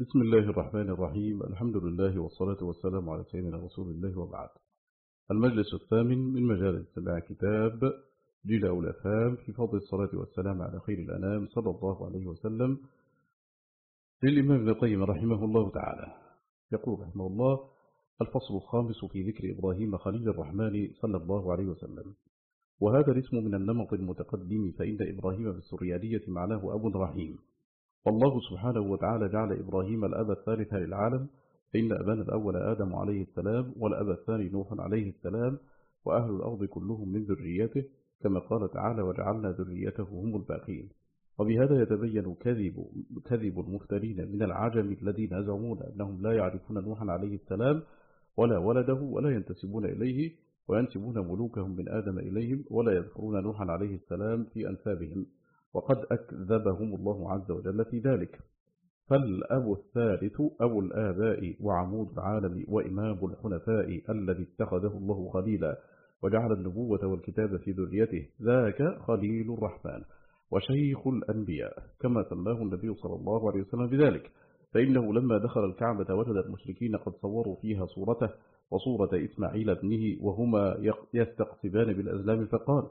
بسم الله الرحمن الرحيم. الحمد لله والصلاة والسلام على سيدنا رسول الله وبعد. المجلس الثامن من مجال سماع كتاب جلاء الأفهام في فضل الصلاة والسلام على خير الأنام صلى الله عليه وسلم للإمام ابن القيم رحمه الله تعالى. يقول رحمه الله الفصل الخامس في ذكر إبراهيم خليل الرحمن صلى الله عليه وسلم. وهذا الاسم من النمط المتقدم فإن إبراهيم بالسريانية معناه أب رحيم. والله سبحانه وتعالى جعل إبراهيم الأب الثالث للعالم فإن أبانا الأول آدم عليه السلام والأب الثاني نوح عليه السلام وأهل الأرض كلهم من ذريته كما قال تعالى وجعلنا ذريته هم الباقين وبهذا يتبين كذب, كذب المفترين من العجم الذين يزعمون أنهم لا يعرفون نوحا عليه السلام ولا ولده ولا ينتسبون إليه وينسبون ملوكهم من آدم إليهم ولا يذكرون نوحا عليه السلام في أنسابهم. وقد أكذبهم الله عز وجل في ذلك. فالأب الثالث أبو الآباء وعمود العالم وإمام الحنفاء الذي اتخذه الله خليلا وجعل النبوة والكتاب في ذريته ذاك خليل الرحمن وشيخ الأنبياء كما سماه النبي صلى الله عليه وسلم بذلك. فإنه لما دخل الكعبة وجد المشركين قد صوروا فيها صورته وصورة إسماعيل ابنه وهما يستقسبان بالأزلام فقال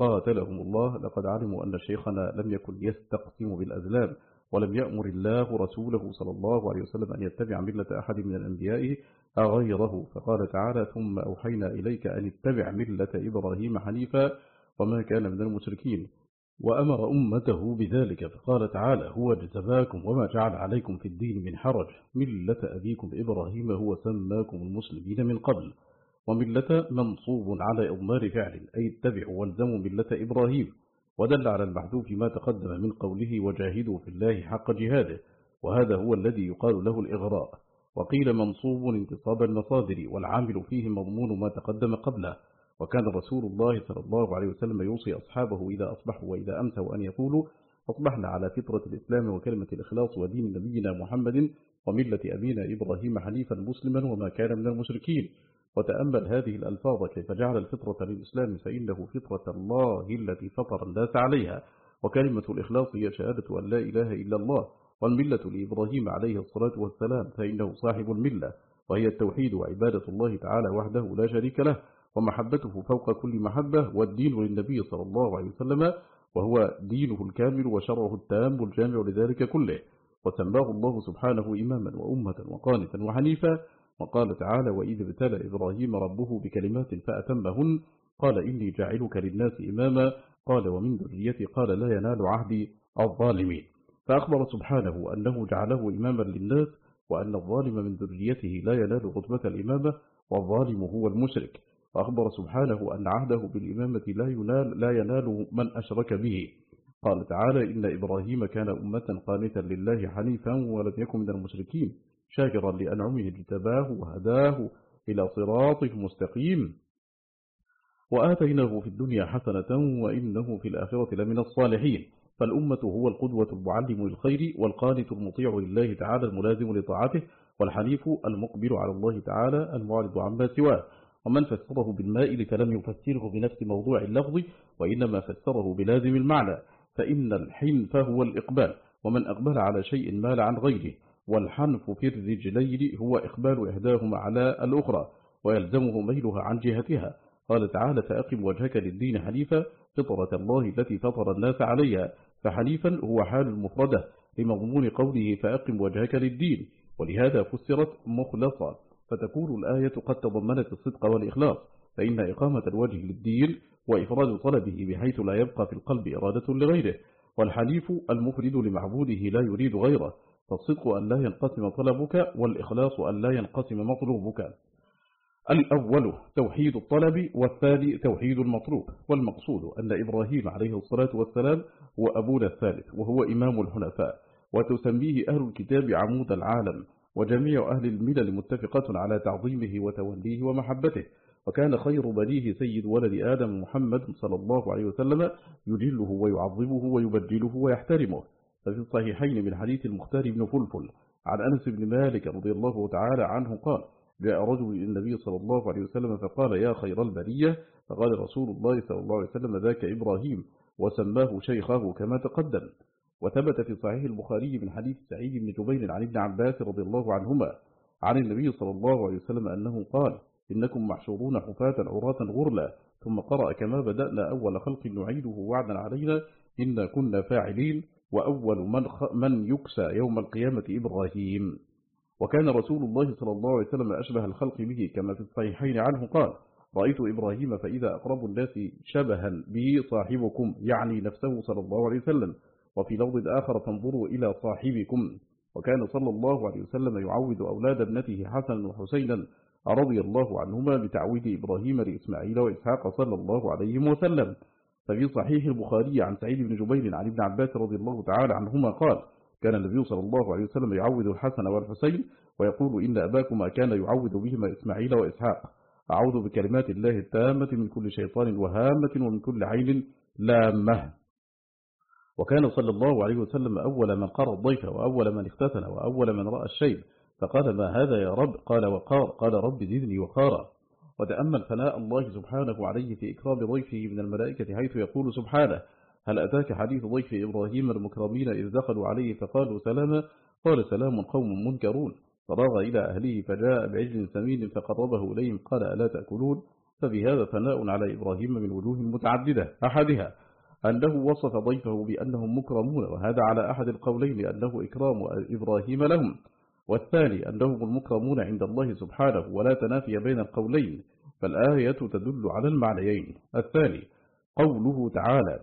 قاتلهم الله لقد علموا أن شيخنا لم يكن يستقسم بالأزلام ولم يأمر الله رسوله صلى الله عليه وسلم أن يتبع ملة أحد من الأنبياء أغيره. فقال تعالى ثم أوحينا إليك أن اتبع ملة إبراهيم حنيفا وما كان من المشركين وأمر أمته بذلك. فقال تعالى هو اجتباكم وما جعل عليكم في الدين من حرج ملة أبيكم إبراهيم هو سماكم المسلمين من قبل. وملة منصوب على إضمار فعل أي اتبعوا والزموا ملة إبراهيم. ودل على المحذوف ما تقدم من قوله وجاهدوا في الله حق جهاده وهذا هو الذي يقال له الإغراء. وقيل منصوب انتصاب المصادر والعامل فيه مضمون ما تقدم قبله. وكان رسول الله صلى الله عليه وسلم يوصي أصحابه إذا أصبحوا وإذا أمسوا أن يقولوا أصبحنا على فطرة الإسلام وكلمة الإخلاص ودين نبينا محمد وملة أبينا إبراهيم حنيفا مسلما وما كان من المشركين وتأمل هذه الألفاظ كيف جعل الفطرة للإسلام فإنه فطرة الله التي فطر الناس عليها. وكلمة الإخلاص هي شهادة أن لا إله إلا الله والملة لإبراهيم عليه الصلاة والسلام فإنه صاحب الملة وهي التوحيد وعبادة الله تعالى وحده لا شريك له ومحبته فوق كل محبة والدين للنبي صلى الله عليه وسلم وهو دينه الكامل وشرعه التام الجامع لذلك كله. وسماه الله سبحانه إماما وأمة وقانتا وحنيفا وقال تعالى وإذ ابتلى إبراهيم ربه بكلمات فأتمهن قال إني جاعلك للناس إماما قال ومن ذريتي قال لا ينال عهدي الظالمين فأخبر سبحانه أنه جعله إماما للناس وأن الظالم من ذريته لا ينال رتبة الإمامة والظالم هو المشرك وأخبر سبحانه أن عهده بالإمامة لا ينال, لا ينال من أشرك به قال تعالى إن إبراهيم كان أمة قانتا لله حنيفا ولم يكن من المشركين شاكرا لأنعمه اجتباه وهداه إلى صراط مستقيم. وآتيناه في الدنيا حسنة وإنه في الآخرة لمن الصالحين. فالأمة هو القدوة المعلم للخير والقانت المطيع لله تعالى الملازم لطاعته والحنيف المقبل على الله تعالى المعرض عما سواه. ومن فسره بالمائل فلم يفسره بنفس موضوع اللفظ وإنما فسره بلازم المعنى. فإن الحنف هو الإقبال. ومن أقبل على شيء مال عن غيره. والحنف في الرجلين هو إقبال إحداهما على الأخرى ويلزمه ميلها عن جهتها. قال تعالى فأقم وجهك للدين حنيفا فطرة الله التي فطر الناس عليها. فحنيفا هو حال المفردة. لمضمون قوله فأقم وجهك للدين ولهذا فسرت مخلصا. فتكون الآية قد تضمنت الصدق والإخلاص. فإن إقامة الوجه للدين وإفراد طلبه بحيث لا يبقى في القلب إرادة لغيره. والحليف المفرد لمعبوده لا يريد غيره. فالصدق أن لا ينقسم طلبك والإخلاص أن لا ينقسم مطلوبك. الأول توحيد الطلب والثاني توحيد المطلوب. والمقصود أن إبراهيم عليه الصلاة والسلام هو أبونا الثالث وهو إمام الحنفاء وتسميه أهل الكتاب عمود العالم وجميع أهل الملل متفقة على تعظيمه وتوليه ومحبته. وكان خير بنيه سيد ولد آدم محمد صلى الله عليه وسلم يجله ويعظمه ويبجله ويحترمه. ففي الصحيحين من حديث المختار بن فلفل عن أنس بن مالك رضي الله تعالى عنه قال جاء رجل إلى النبي صلى الله عليه وسلم فقال يا خير البرية فقال رسول الله صلى الله عليه وسلم ذاك إبراهيم وسماه شيخه كما تقدم. وثبت في صحيح البخاري من حديث سعيد بن جبير عن ابن عباس رضي الله عنهما عن النبي صلى الله عليه وسلم أنه قال إنكم محشورون حفاة عراة غرلا ثم قرأ كما بدأنا أول خلق نعيده وعدا علينا إنا كنا فاعلين وأول من, من يكسى يوم القيامة إبراهيم. وكان رسول الله صلى الله عليه وسلم أشبه الخلق به كما في الصحيحين عنه قال رأيت إبراهيم فإذا أقرب الناس شبها به صاحبكم يعني نفسه صلى الله عليه وسلم. وفي لفظ آخر تنظروا إلى صاحبكم وكان صلى الله عليه وسلم يعود أولاد ابنته حسنا وحسينا رضي الله عنهما بتعويد إبراهيم لإسماعيل وإسحاق صلى الله عليه وسلم. ففي صحيح البخاري عن سعيد بن جبير عن ابن عباس رضي الله تعالى عنهما قال كان النبي صلى الله عليه وسلم يعود الحسن والحسين ويقول إن أباكما كان يعود بهما إسماعيل وإسحاق. أعوذ بكلمات الله التامة من كل شيطان وهامة ومن كل عين لامة. وكان صلى الله عليه وسلم أول من قرى الضيف وأول من اختتن وأول من رأى الشيء فقال ما هذا يا رب؟ قال وقار. قال رب زدني وقارا. وتأمل ثناء الله سبحانه عليه في إكرام ضيفه من الملائكة حيث يقول سبحانه هل أتاك حديث ضيف إبراهيم المكرمين إذ دخلوا عليه فقالوا سلاما؟ قال سلام قوم منكرون. فراغ إلى أهله فجاء بعجل سمين فقربه إليهم قال ألا تأكلون؟ فبهذا ثناء على إبراهيم من وجوه متعددة. أحدها أنه وصف ضيفه بأنهم مكرمون وهذا على أحد القولين أنه إكرام إبراهيم لهم. والثاني أنهم المكرمون عند الله سبحانه ولا تنافي بين القولين فالآية تدل على المعنيين. الثاني قوله تعالى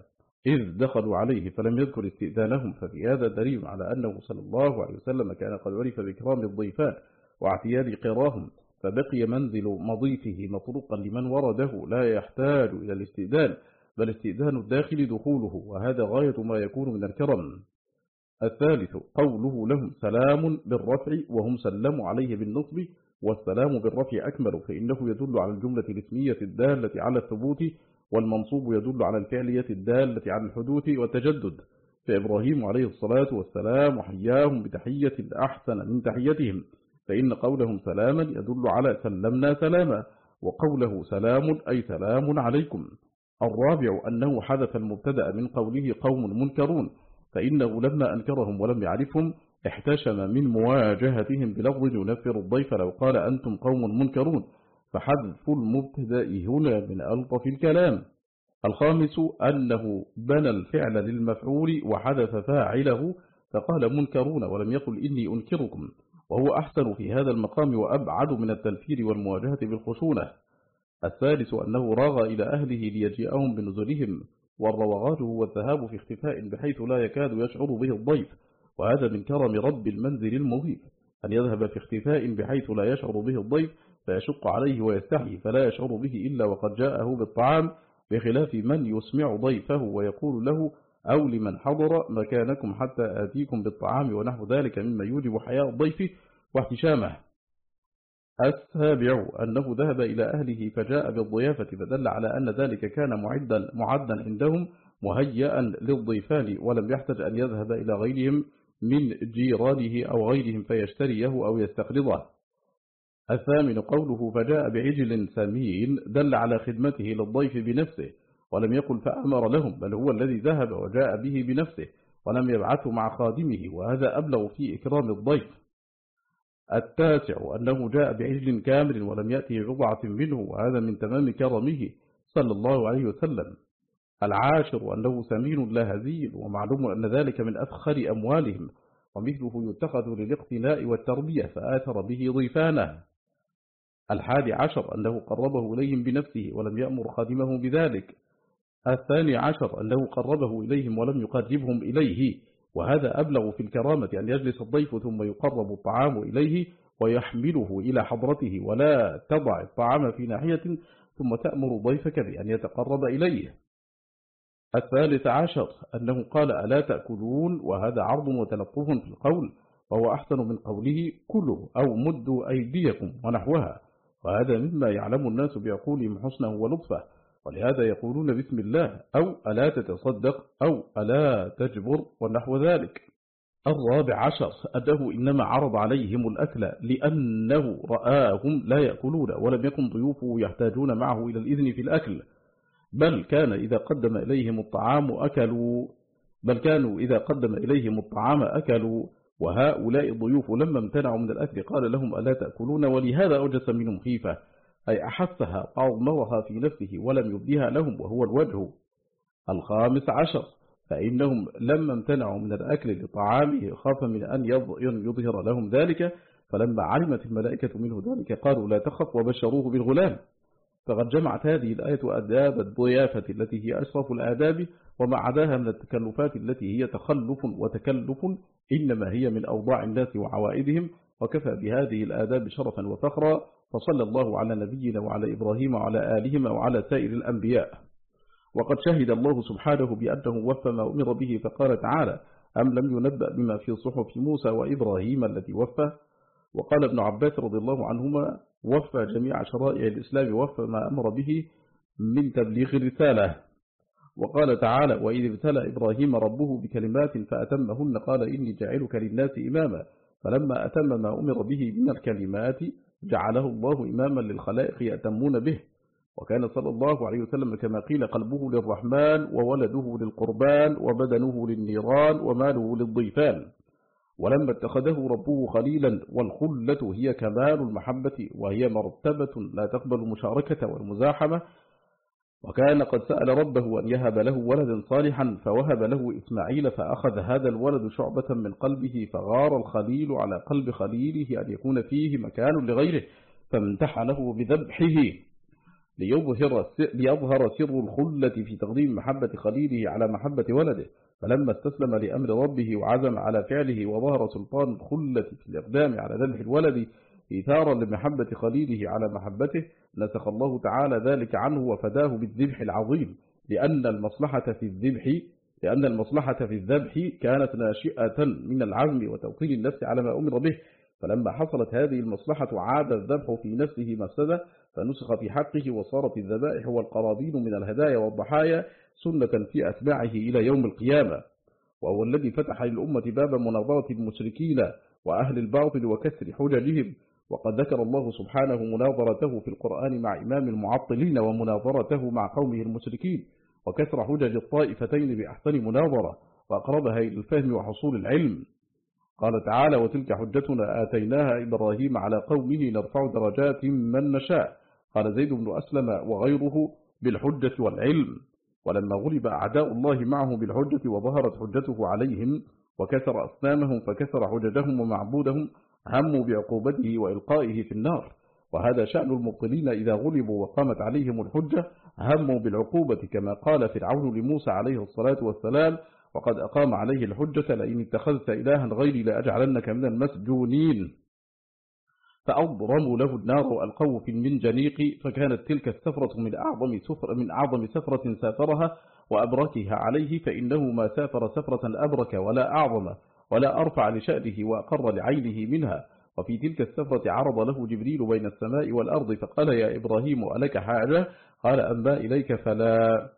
إذ دخلوا عليه فلم يذكر استئذانهم ففي هذا دليل على أنه صلى الله عليه وسلم كان قد عرف بإكرام الضيفان واعتياد قراهم فبقي منزل مضيفه مطروقا لمن ورده لا يحتاج إلى الاستئذان بل استئذان الداخل دخوله وهذا غاية ما يكون من الكرم. الثالث قوله لهم سلام بالرفع وهم سلموا عليه بالنصب والسلام بالرفع أكمل فإنه يدل على الجملة الاسمية الدالة على الثبوت والمنصوب يدل على الفعلية الدالة على الحدوث والتجدد. فإبراهيم عليه الصلاة والسلام حياهم بتحية أحسن من تحيتهم فإن قولهم سلاما يدل على سلمنا سلاما وقوله سلام أي سلام عليكم. الرابع أنه حذف المبتدأ من قوله قوم منكرون فإنه لما أنكرهم ولم يعرفهم احتشم من مواجهتهم بلفظ ينفر الضيف لو قال أنتم قوم منكرون. فحذف المبتدأ هنا من ألطف الكلام. الخامس أنه بنى الفعل للمفعول وحذف فاعله فقال منكرون ولم يقل إني أنكركم. وهو أحسن في هذا المقام وأبعد من التنفير والمواجهة بالخشونة. الثالث أنه راغ إلى أهله ليجيئهم بنزلهم. والروغات هو الذهاب في اختفاء بحيث لا يكاد يشعر به الضيف وهذا من كرم رب المنزل المضيف أن يذهب في اختفاء بحيث لا يشعر به الضيف فيشق عليه ويستحي فلا يشعر به إلا وقد جاءه بالطعام بخلاف من يسمع ضيفه ويقول له أو لمن حضر مكانكم حتى آتيكم بالطعام ونحو ذلك مما يوجب حياء الضيف واحتشامه. السابع أنه ذهب إلى أهله فجاء بالضيافة فدل على أن ذلك كان معدا, معدا عندهم مهيئا للضيفان ولم يحتج أن يذهب إلى غيرهم من جيرانه أو غيرهم فيشتريه أو يستقرضه. الثامن قوله فجاء بعجل سمين دل على خدمته للضيف بنفسه ولم يقل فأمر لهم بل هو الذي ذهب وجاء به بنفسه ولم يبعثه مع خادمه وهذا أبلغ في إكرام الضيف. التاسع أنه جاء بعجل كامل ولم يأتي بضعة منه وهذا من تمام كرمه صلى الله عليه وسلم. العاشر أنه سمين لا هزيل ومعلوم أن ذلك من أفخر أموالهم ومثله يتخذ للاقتناء والتربية فآثر به ضيفانه. الحادي عشر أنه قربه إليهم بنفسه ولم يأمر خادمه بذلك. الثاني عشر أنه قربه إليهم ولم يقربهم إليه وهذا أبلغ في الكرامة أن يجلس الضيف ثم يقرب الطعام إليه ويحمله إلى حضرته ولا تضع الطعام في ناحية ثم تأمر ضيفك بأن يتقرب إليه. الثالث عشر أنه قال ألا تأكلون؟ وهذا عرض وتلطف في القول وهو أحسن من قوله كلوا أو مدوا أيديكم ونحوها. وهذا مما يعلم الناس بعقولهم حسنه ولطفه. ولهذا يقولون بسم الله أو ألا تتصدق أو ألا تجبر ونحو ذلك. الرابع عشر أنه إنما عرض عليهم الأكل لأنه رآهم لا يأكلون ولم يكن ضيوفه يحتاجون معه إلى الإذن في الأكل. بل كان إذا قدم إليهم الطعام أكلوا. بل كانوا إذا قدم إليهم الطعام أكلوا. وهؤلاء الضيوف لما امتنعوا من الأكل قال لهم ألا تأكلون ولهذا أوجس منهم خيفة. أي أحسها أضمرها في نفسه ولم يبديها لهم وهو الوجه الخامس عشر فإنهم لما امتنعوا من الأكل لطعامه خاف من أن يظهر لهم ذلك فلما علمت الملائكة منه ذلك قالوا لا تخف وبشروه بالغلام. فقد جمعت هذه الآية أداب الضيافة التي هي أشرف الآداب وما عداها من التكلفات التي هي تخلف وتكلف إنما هي من أوضاع الناس وعوائدهم وكفى بهذه الآداب شرفا وفخرا. فصلى الله على نبينا وعلى إبراهيم وعلى آلهما وعلى سائر الأنبياء. وقد شهد الله سبحانه بأنه وفى ما أمر به فقال تعالى أم لم ينبأ بما في صحف موسى وإبراهيم التي وفى؟ وقال ابن عباس رضي الله عنهما وفى جميع شرائع الإسلام وفى ما أمر به من تبليغ الرسالة. وقال تعالى وإذ ابتلى إبراهيم ربه بكلمات فأتمهن قال إني جاعلك للناس إماما. فلما أتم ما أمر به من الكلمات جعله الله إماما للخلائق يأتمون به. وكان صلى الله عليه وسلم كما قيل قلبه للرحمن وولده للقربان وبدنه للنيران وماله للضيفان. ولما اتخذه ربه خليلا والخلة هي كمال المحبة وهي مرتبة لا تقبل المشاركة والمزاحمة وكان قد سأل ربه أن يهب له ولدا صالحا فوهب له إسماعيل فأخذ هذا الولد شعبة من قلبه فغار الخليل على قلب خليله أن يكون فيه مكان لغيره فامتحنه بذبحه. ليظهر, ليظهر سر الخلة في تقديم محبة خليله على محبة ولده. فلما استسلم لأمر ربه وعزم على فعله وظهر سلطان الخلة في الإقدام على ذبح الولد إثارا لمحبة خليله على محبته نسخ الله تعالى ذلك عنه وفداه بالذبح العظيم لأن المصلحة في الذبح لأن المصلحة في الذبح كانت ناشئة من العزم وتوطين النفس على ما أمر به. فلما حصلت هذه المصلحة عاد الذبح في نفسه مفسدة فنسخ في حقه وصارت الذبائح والقرابين من الهدايا والضحايا سنة في أتباعه إلى يوم القيامة. وهو الذي فتح للأمة باب مناظرة المشركين وأهل الباطل وكسر حججهم. وقد ذكر الله سبحانه مناظرته في القرآن مع إمام المعطلين ومناظرته مع قومه المشركين وكسر حجج الطائفتين بأحسن مناظرة وأقربها إلى الفهم وحصول العلم. قال تعالى وتلك حجتنا آتيناها إبراهيم على قومه نرفع درجات من نشاء قال زيد بن أسلم وغيره بالحجة والعلم ولما غلب أعداء الله معه بالحجة وظهرت حجته عليهم وكسر أصنامهم فكسر حججهم ومعبودهم هموا بعقوبته وإلقائه في النار. وهذا شأن المبطلين إذا غلبوا وقامت عليهم الحجة هموا بالعقوبة كما قال فرعون لموسى عليه الصلاة والسلام وقد أقام عليه الحجة لئن اتخذت إلها غيري لأجعلنك من المسجونين. فأضرموا له النار وألقوه في المنجنيق فكانت تلك السفرة من أعظم, سفر من أعظم سفرة سافرها وأبركها عليه فإنه ما سافر سفرة أبرك ولا أعظم. ولا أرفع لشأنه وأقر لعينه منها. وفي تلك السفرة عرض له جبريل بين السماء والأرض فقال يا إبراهيم ألك حاجة؟ قال أما إليك فلا.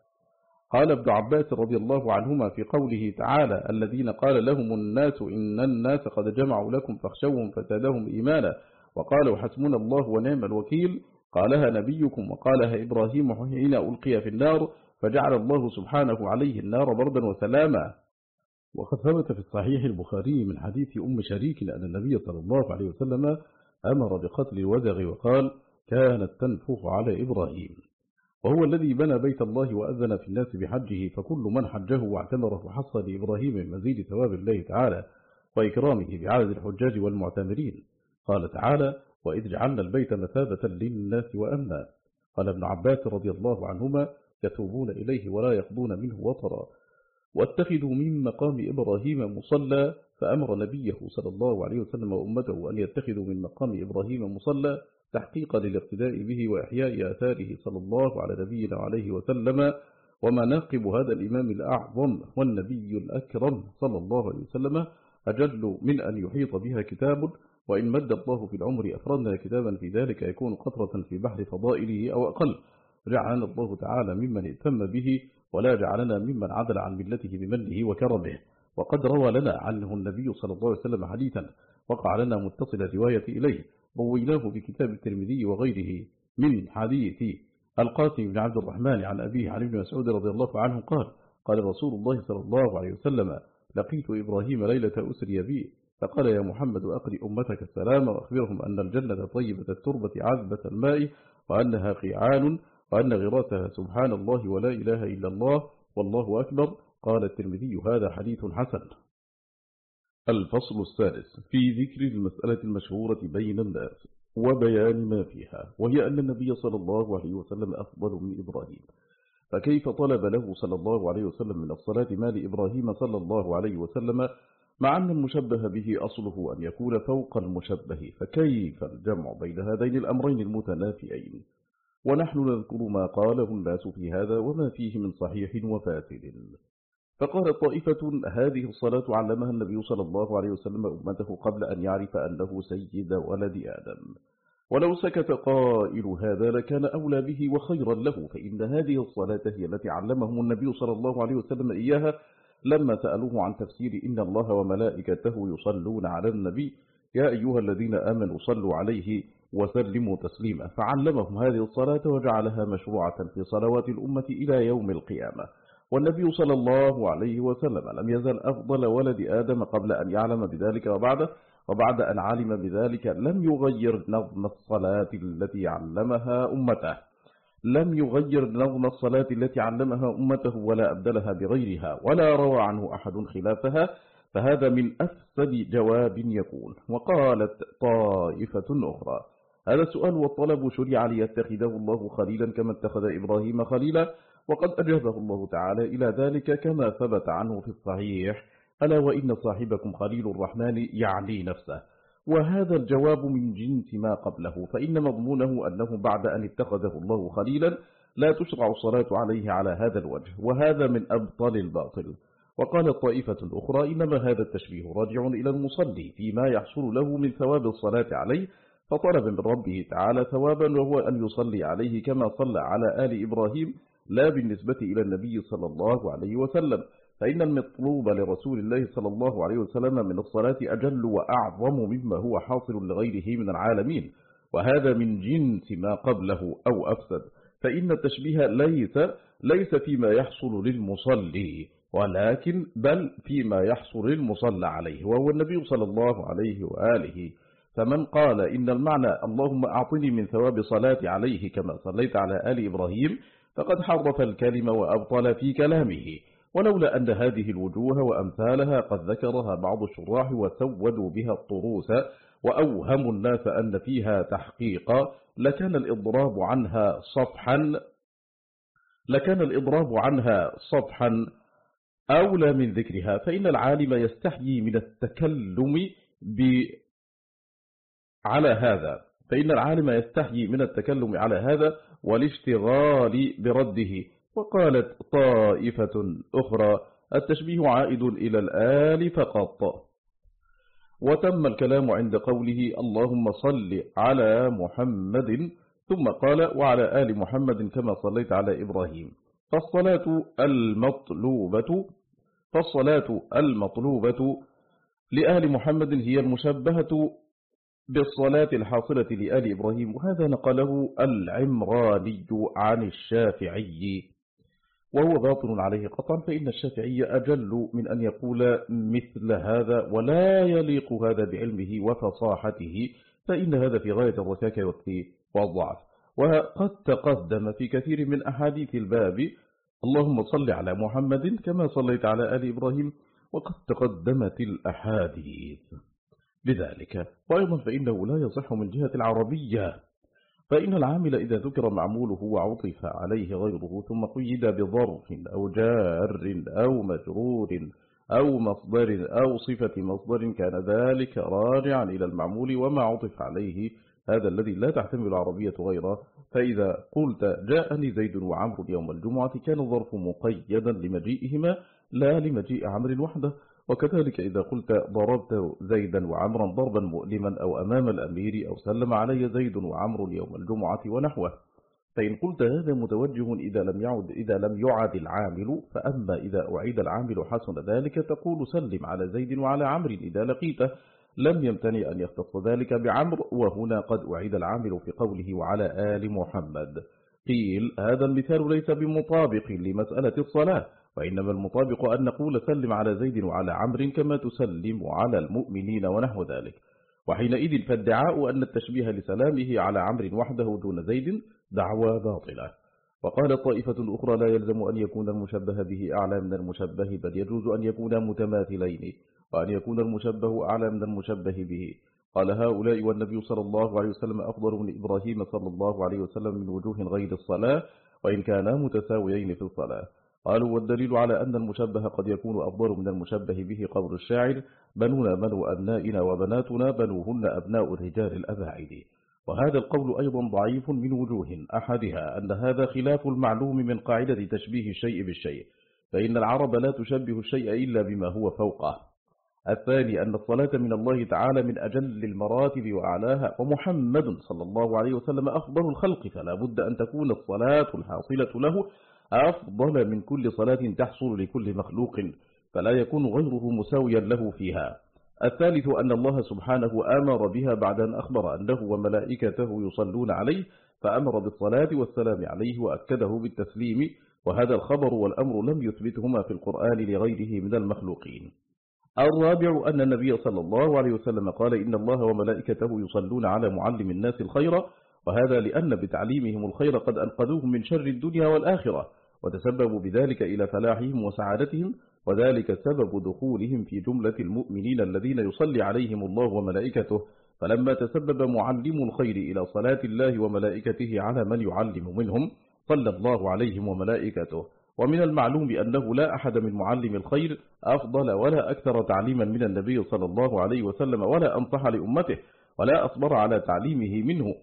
قال ابن عباس رضي الله عنهما في قوله تعالى الذين قال لهم الناس إن الناس قد جمعوا لكم فاخشوهم فتادهم إيمانا. وقالوا حسبنا الله ونعم الوكيل. قالها نبيكم وقالها إبراهيم حين ألقي في النار. فجعل الله سبحانه عليه النار بردا وسلاما. وقد ثبت في الصحيح البخاري من حديث أم شريك أن النبي صلى الله عليه وسلم أمر بقتل الوزغ وقال كانت تنفخ على إبراهيم. وهو الذي بنى بيت الله وأذن في الناس بحجه فكل من حجه واعتمره حصل لإبراهيم من مزيد ثواب الله تعالى وإكرامه بعدد الحجاج والمعتمرين. قال تعالى وإذ جعلنا البيت مثابة للناس وأمنا قال ابن عباس رضي الله عنهما يتوبون إليه ولا يقضون منه وطرا واتخذوا من مقام إبراهيم مصلى فأمر نبيه صلى الله عليه وسلم وأمته أن يتخذوا من مقام إبراهيم مصلى تحقيقا للاقتداء به وإحياء آثاره صلى الله على نبينا عليه وسلم. ومناقب هذا الإمام الأعظم والنبي الأكرم صلى الله عليه وسلم أجل من أن يحيط بها كتاب وإن مد الله في العمر أفردنا كتابا في ذلك يكون قطرة في بحر فضائله أو أقل. جعلنا الله تعالى ممن ائتم به ولا جعلنا ممن عدل عن ملته بمنه وكرمه. وقد روى لنا عنه النبي صلى الله عليه وسلم حديثا وقع لنا متصل رواية إليه رويناه بكتاب الترمذي وغيره من حديث القاسم بن عبد الرحمن عن أبيه عن ابن مسعود رضي الله عنه قال قال رسول الله صلى الله عليه وسلم لقيت إبراهيم ليلة أسري بي فقال يا محمد أقري أمتك السلام وأخبرهم أن الجنة طيبة التربة عذبة الماء وأنها قيعان وأن غراتها سبحان الله ولا إله إلا الله والله أكبر. قال الترمذي هذا حديث حسن. الفصل الثالث في ذكر المسألة المشهورة بين الناس وبيان ما فيها وهي أن النبي صلى الله عليه وسلم أفضل من إبراهيم. فكيف طلب له صلى الله عليه وسلم من الصلاة ما لإبراهيم صلى الله عليه وسلم؟ مع أن المشبه به أصله أن يكون فوق المشبه فكيف الجمع بين هذين الأمرين المتنافئين؟ ونحن نذكر ما قاله الناس في هذا وما فيه من صحيح وفاسد. فقال طائفة هذه الصلاة علمها النبي صلى الله عليه وسلم أمته قبل أن يعرف أنه سيد ولد آدم. ولو سكت قائل هذا لكان أولى به وخيرا له فإن هذه الصلاة هي التي علمهم النبي صلى الله عليه وسلم إياها. لما سألوه عن تفسير إن الله وملائكته يصلون على النبي يا أيها الذين آمنوا صلوا عليه وسلموا تسليما. فعلمهم هذه الصلاة وجعلها مشروعة في صلوات الأمة إلى يوم القيامة. والنبي صلى الله عليه وسلم لم يزل أفضل ولد آدم قبل أن يعلم بذلك وبعده وبعد أن علم بذلك لم يغير نظم الصلاة التي علمها أمته. لم يغير نظم الصلاة التي علمها أمته ولا أبدلها بغيرها ولا روى عنه أحد خلافها فهذا من أفسد جواب يكون. وقالت طائفة أخرى هذا السؤال والطلب شرع ليتخذه الله خليلا كما اتخذ إبراهيم خليلا وقد أجابه الله تعالى إلى ذلك كما ثبت عنه في الصحيح ألا وإن صاحبكم خليل الرحمن يعني نفسه؟ وهذا الجواب من جنس ما قبله فإن مضمونه أنه بعد أن اتخذه الله خليلا لا تشرع الصلاة عليه على هذا الوجه وهذا من أبطل الباطل. وقال الطائفة الأخرى إنما هذا التشبيه راجع إلى المصلي فيما يحصل له من ثواب الصلاة عليه فطلب من ربه تعالى ثوابا وهو أن يصلي عليه كما صلى على آل إبراهيم لا بالنسبة إلى النبي صلى الله عليه وسلم. فإن المطلوب لرسول الله صلى الله عليه وسلم من الصلاة أجل وأعظم مما هو حاصل لغيره من العالمين وهذا من جنس ما قبله أو أفسد. فإن التشبيه ليس ليس فيما يحصل للمصلي ولكن بل فيما يحصل للمصلى عليه وهو النبي صلى الله عليه وآله. فمن قال إن المعنى اللهم أعطني من ثواب صلاة عليه كما صليت على آل إبراهيم فقد حرف الكلمة وأبطل في كلامه. ولولا أن هذه الوجوه وأمثالها قد ذكرها بعض الشراح وسودوا بها الطروس وأوهموا الناس أن فيها تحقيقا لكان الإضراب عنها صفحا لكان الإضراب عنها صفحا أولى من ذكرها فإن العالم يستحيي من التكلم على هذا فإن العالم يستحيي من التكلم على هذا والاشتغال برده. وقالت طائفة أخرى التشبيه عائد إلى الآل فقط. وتم الكلام عند قوله اللهم صل على محمد. ثم قال وعلى آل محمد كما صليت على إبراهيم. فالصلاة المطلوبة فالصلاة المطلوبة لآل محمد هي المشبهة بالصلاة الحاصلة لآل إبراهيم وهذا نقله العمراني عن الشافعي وهو باطل عليه قطعا فإن الشافعي أجل من أن يقول مثل هذا ولا يليق هذا بعلمه وفصاحته فإن هذا في غاية الركاكة والضعف. وقد تقدم في كثير من أحاديث الباب اللهم صل على محمد كما صليت على آل إبراهيم وقد تقدمت الأحاديث. بذلك. وأيضا فإنه لا يصح من جهة العربية. فإن العامل إذا ذكر معموله وعطف عليه غيره ثم قيد بظرف أو جار أو مجرور أو مصدر أو صفة مصدر كان ذلك راجعا إلى المعمول وما عطف عليه. هذا الذي لا تحتمل العربية غيره. فإذا قلت جاءني زيد وعمر يوم الجمعة كان الظرف مقيدا لمجيئهما لا لمجيء عمر وحده. وكذلك إذا قلت ضربت زيدا وعمرا ضربا مؤلما أو أمام الأمير أو سلم علي زيد وعمر يوم الجمعة ونحوه. فإن قلت هذا متوجه إذا لم يعد إذا لم يعد العامل فأما إذا أعيد العامل حسن ذلك تقول سلم على زيد وعلى عمر إذا لقيته. لم يمتنع أن يختص ذلك بعمر وهنا قد أعيد العامل في قوله وعلى آل محمد. قيل هذا المثال ليس بمطابق لمسألة الصلاة. وإنما المطابق أن نقول سلم على زيد وعلى عمر كما تسلم على المؤمنين ونحو ذلك. وحينئذ فادعاء أن التشبيه لسلامه على عمر وحده دون زيد دعوى باطلة. وقال طائفة أخرى لا يلزم أن يكون المشبه به أعلى من المشبه بل يجوز أن يكون متماثلين وأن يكون المشبه أعلى من المشبه به. قال هؤلاء والنبي صلى الله عليه وسلم أفضل من إبراهيم صلى الله عليه وسلم من وجوه غير الصلاة وإن كانا متساويين في الصلاة. قالوا والدليل على أن المشبه قد يكون أفضل من المشبه به قول الشاعر بنونا بنو أبنائنا وبناتنا بنوهن أبناء الرجال الأباعد. وهذا القول أيضا ضعيف من وجوه أحدها أن هذا خلاف المعلوم من قاعدة تشبيه الشيء بالشيء فإن العرب لا تشبه الشيء إلا بما هو فوقه. الثاني أن الصلاة من الله تعالى من أجل المراتب وأعلاها ومحمد صلى الله عليه وسلم أفضل الخلق فلا بد أن تكون الصلاة الحاصلة له أفضل من كل صلاة تحصل لكل مخلوق فلا يكون غيره مساويا له فيها. الثالث أن الله سبحانه أمر بها بعد أن أخبر أنه وملائكته يصلون عليه فأمر بالصلاة والسلام عليه وأكده بالتسليم وهذا الخبر والأمر لم يثبتهما في القرآن لغيره من المخلوقين. الرابع أن النبي صلى الله عليه وسلم قال إن الله وملائكته يصلون على معلم الناس الخير وهذا لأن بتعليمهم الخير قد أنقذوهم من شر الدنيا والآخرة. وتسببوا بذلك إلى فلاحهم وسعادتهم وذلك سبب دخولهم في جملة المؤمنين الذين يصلي عليهم الله وملائكته. فلما تسبب معلم الخير إلى صلاة الله وملائكته على من يعلم منهم صلى الله عليهم وملائكته. ومن المعلوم أنه لا أحد من معلم الخير أفضل ولا أكثر تعليما من النبي صلى الله عليه وسلم ولا أنصح لأمته ولا أصبر على تعليمه منه.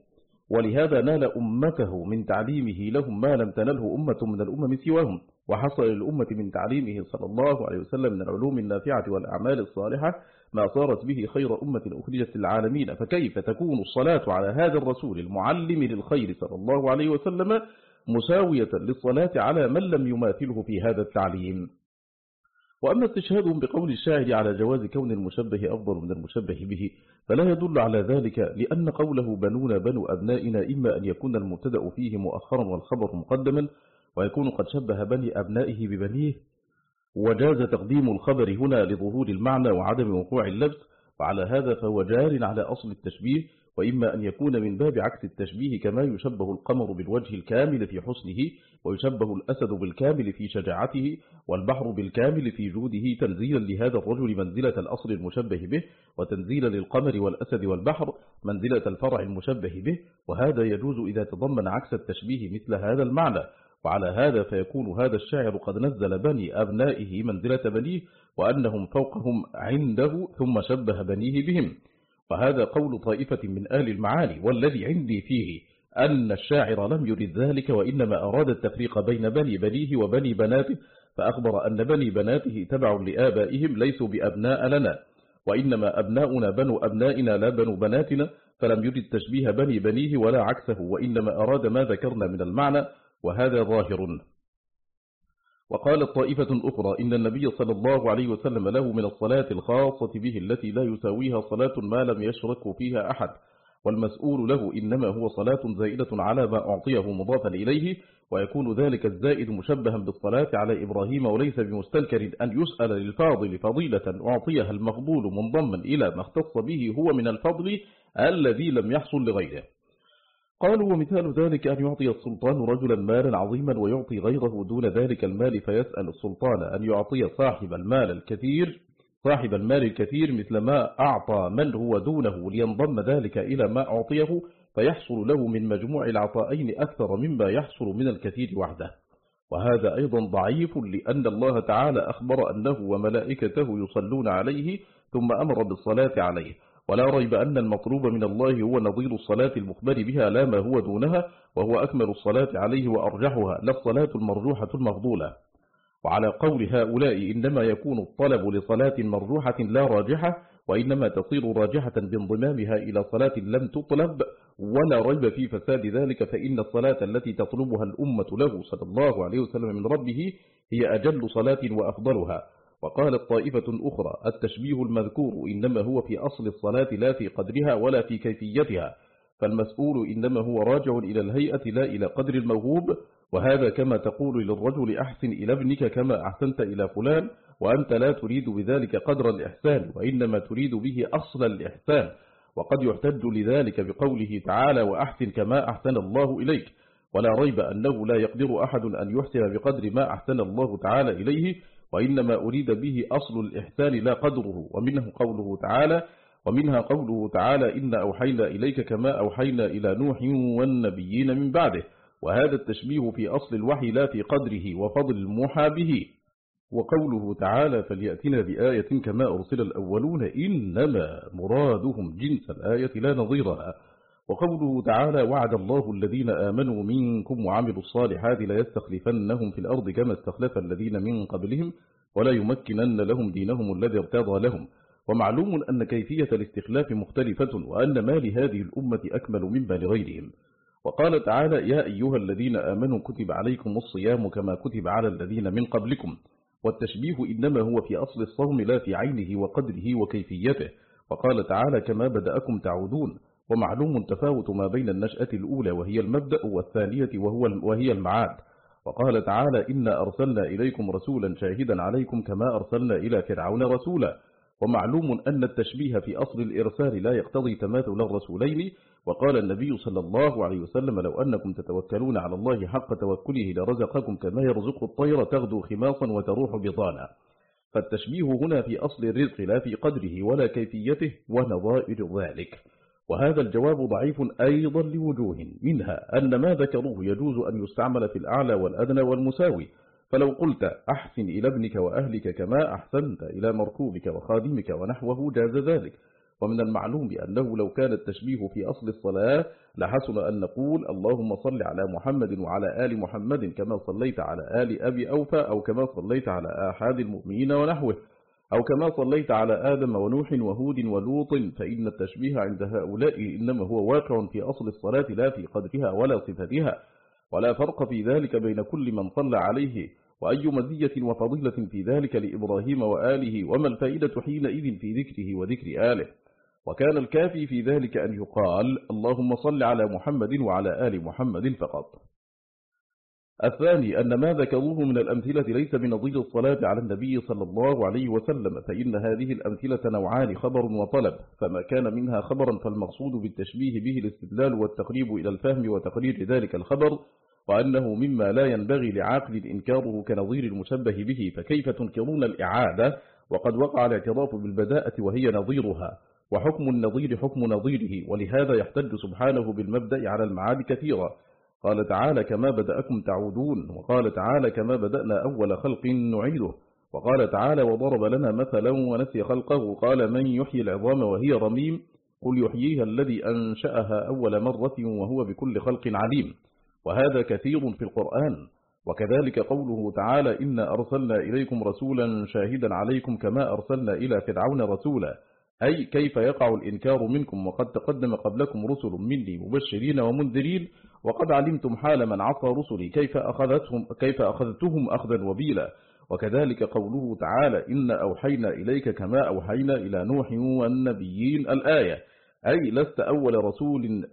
ولهذا نال أمته من تعليمه لهم ما لم تنله أمة من الأمم سواهم وحصل للأمة من تعليمه صلى الله عليه وسلم من العلوم النافعة والأعمال الصالحة ما صارت به خير أمة أخرجت للعالمين. فكيف تكون الصلاة على هذا الرسول المعلم للخير صلى الله عليه وسلم مساوية للصلاة على من لم يماثله في هذا التعليم؟ وأما استشهادهم بقول الشاهد على جواز كون المشبه أفضل من المشبه به فلا يدل على ذلك لأن قوله بنون بنو أبنائنا إما أن يكون المبتدأ فيه مؤخرا والخبر مقدما ويكون قد شبه بني أبنائه ببنيه. وجاز تقديم الخبر هنا لظهور المعنى وعدم وقوع اللبس وعلى هذا فهو جار على أصل التشبيه وإما أن يكون من باب عكس التشبيه كما يشبه القمر بالوجه الكامل في حسنه ويشبه الأسد بالكامل في شجاعته والبحر بالكامل في جوده تنزيلا لهذا الرجل منزلة الأصل المشبه به وتنزيلا للقمر والأسد والبحر منزلة الفرع المشبه به وهذا يجوز إذا تضمن عكس التشبيه مثل هذا المعنى. وعلى هذا فيكون هذا الشاعر قد نزل بني أبنائه منزلة بنيه وأنهم فوقهم عنده ثم شبه بنيه بهم. وهذا قول طائفة من آل المعاني والذي عندي فيه أن الشاعر لم يرد ذلك وإنما أراد التفريق بين بني بنيه وبني بناته فأخبر أن بني بناته تبع لآبائهم ليسوا بأبناء لنا وإنما أبناؤنا بنو أبنائنا لا بنو بناتنا فلم يرد تشبيه بني بنيه ولا عكسه وإنما أراد ما ذكرنا من المعنى وهذا ظاهر. وقالت طائفة أخرى إن النبي صلى الله عليه وسلم له من الصلاة الخاصة به التي لا يساويها صلاة ما لم يشرك فيها أحد. والمسؤول له إنما هو صلاة زائدة على ما أعطيه مضافا إليه ويكون ذلك الزائد مشبها بالصلاة على إبراهيم وليس بمستنكر أن يسأل للفاضل فضيلة أعطيها المفضول منضما إلى ما اختص به هو من الفضل الذي لم يحصل لغيره. قالوا ومثال ذلك أن يعطي السلطان رجلا مالا عظيما ويعطي غيره دون ذلك المال فيسأل السلطان أن يعطي صاحب المال الكثير صاحب المال الكثير مثل ما أعطى من هو دونه لينضم ذلك إلى ما أعطيه فيحصل له من مجموع العطائين أكثر مما يحصل من الكثير وحده. وهذا أيضا ضعيف لأن الله تعالى أخبر أنه وملائكته يصلون عليه ثم أمر بالصلاة عليه. ولا ريب أن المطلوب من الله هو نظير الصلاة المخبر بها لا ما هو دونها وهو أكمل الصلاة عليه وأرجحها لا الصلاة المرجوحة المفضولة وعلى قول هؤلاء إنما يكون الطلب لصلاة مرجوحة لا راجحة وإنما تصير راجحة بانضمامها إلى صلاة لم تطلب ولا ريب في فساد ذلك فإن الصلاة التي تطلبها الأمة له صلى الله عليه وسلم من ربه هي أجل صلاة وأفضلها. وقالت طائفة أخرى التشبيه المذكور إنما هو في أصل الصلاة لا في قدرها ولا في كيفيتها فالمسؤول إنما هو راجع إلى الهيئة لا إلى قدر الموهوب وهذا كما تقول للرجل أحسن إلى ابنك كما أحسنت إلى فلان وأنت لا تريد بذلك قدر الإحسان وإنما تريد به أصل الإحسان وقد يحتج لذلك بقوله تعالى وأحسن كما أحسن الله إليك. ولا ريب أنه لا يقدر أحد أن يحسن بقدر ما أحسن الله تعالى إليه وإنما أريد به أصل الإحسان لا قدره. ومنه قوله تعالى ومنها قوله تعالى إن أوحينا إليك كما أوحينا إلى نوح والنبيين من بعده. وهذا التشبيه في أصل الوحي لا في قدره وفضل الموحى به وقوله تعالى فليأتنا بآية كما أرسل الأولون إنما مرادهم جنس الآية لا نظيرها وقوله تعالى وعد الله الذين آمنوا منكم وعملوا الصالحات ليستخلفنهم في الأرض كما استخلف الذين من قبلهم ولا يمكنن لهم دينهم الذي ارتضى لهم. ومعلوم أن كيفية الاستخلاف مختلفة وأن ما لهذه الأمة أكمل مما لغيرهم. وقال تعالى يا أيها الذين آمنوا كتب عليكم الصيام كما كتب على الذين من قبلكم والتشبيه إنما هو في أصل الصوم لا في عينه وقدره وكيفيته. وقال تعالى كما بدأكم تعودون ومعلوم تفاوت ما بين النشأة الأولى وهي المبدأ والثانية وهو وهي المعاد. وقال تعالى إنا أرسلنا إليكم رسولا شاهدا عليكم كما أرسلنا إلى فرعون رسولا. ومعلوم أن التشبيه في أصل الإرسال لا يقتضي تماثل الرسولين. وقال النبي صلى الله عليه وسلم لو أنكم تتوكلون على الله حق توكله لرزقكم كما يرزق الطير تغدو خماصا وتروح بطانا فالتشبيه هنا في أصل الرزق لا في قدره ولا كيفيته ونظائر ذلك. وهذا الجواب ضعيف أيضا لوجوه منها أن ما ذكروه يجوز أن يستعمل في الأعلى والأدنى والمساوي. فلو قلت أحسن إلى ابنك وأهلك كما أحسنت إلى مركوبك وخادمك ونحوه جاز ذلك. ومن المعلوم أنه لو كان التشبيه في أصل الصلاة لحسن أن نقول اللهم صل على محمد وعلى آل محمد كما صليت على آل أبي أوفى أو كما صليت على آحاد المؤمنين ونحوه أو كما صليت على آدم ونوح وهود ولوط فإن التشبيه عند هؤلاء إنما هو واقع في أصل الصلاة لا في قدرها ولا صفتها. ولا فرق في ذلك بين كل من صلى عليه وأي مزية وفضيلة في ذلك لإبراهيم وآله وما الفائدة حينئذ في ذكره وذكر آله. وكان الكافي في ذلك أن يقال اللهم صل على محمد وعلى آل محمد فقط. الثاني أن ما ذكروه من الأمثلة ليس بنظير الصلاة على النبي صلى الله عليه وسلم فإن هذه الأمثلة نوعان خبر وطلب فما كان منها خبرا فالمقصود بالتشبيه به الاستدلال والتقريب إلى الفهم وتقرير ذلك الخبر وأنه مما لا ينبغي لعاقل إنكاره كنظير المشبه به فكيف تنكرون الإعادة؟ وقد وقع الاعتراف بالبداءة وهي نظيرها وحكم النظير حكم نظيره ولهذا يحتج سبحانه بالمبدأ على المعاد كثيرا قال تعالى كما بدأكم تعودون وقال تعالى كما بدأنا أول خلق نعيده وقال تعالى وضرب لنا مثلا ونسي خلقه قال من يحيي العظام وهي رميم؟ قل يحييها الذي أنشأها أول مرة وهو بكل خلق عليم. وهذا كثير في القرآن وكذلك قوله تعالى إنا أرسلنا إليكم رسولا شاهدا عليكم كما أرسلنا إلى فرعون رسولا. أي كيف يقع الإنكار منكم وقد تقدم قبلكم رسل مني مبشرين ومنذرين وقد علمتم حال من عصى رسلي كيف أخذتهم, كيف أخذتهم أخذا وبيلا. وكذلك قوله تعالى إن أوحينا إليك كما أوحينا إلى نوح والنبيين الآية. أي لست أول رسول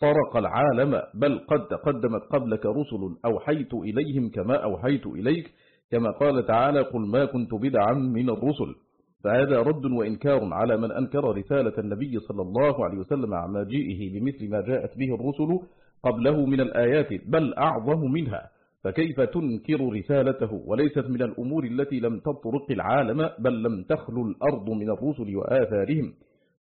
طرق العالم بل قد تقدمت قبلك رسل أوحيت إليهم كما أوحيت إليك. كما قال تعالى قل ما كنت بدعا من الرسل. فهذا رد وإنكار على من أنكر رسالة النبي صلى الله عليه وسلم عن مجيئه بمثل ما جاءت به الرسل قبله من الآيات بل أعظم منها. فكيف تنكر رسالته؟ وليست من الأمور التي لم تطرق العالم بل لم تخلو الأرض من الرسل وآثارهم.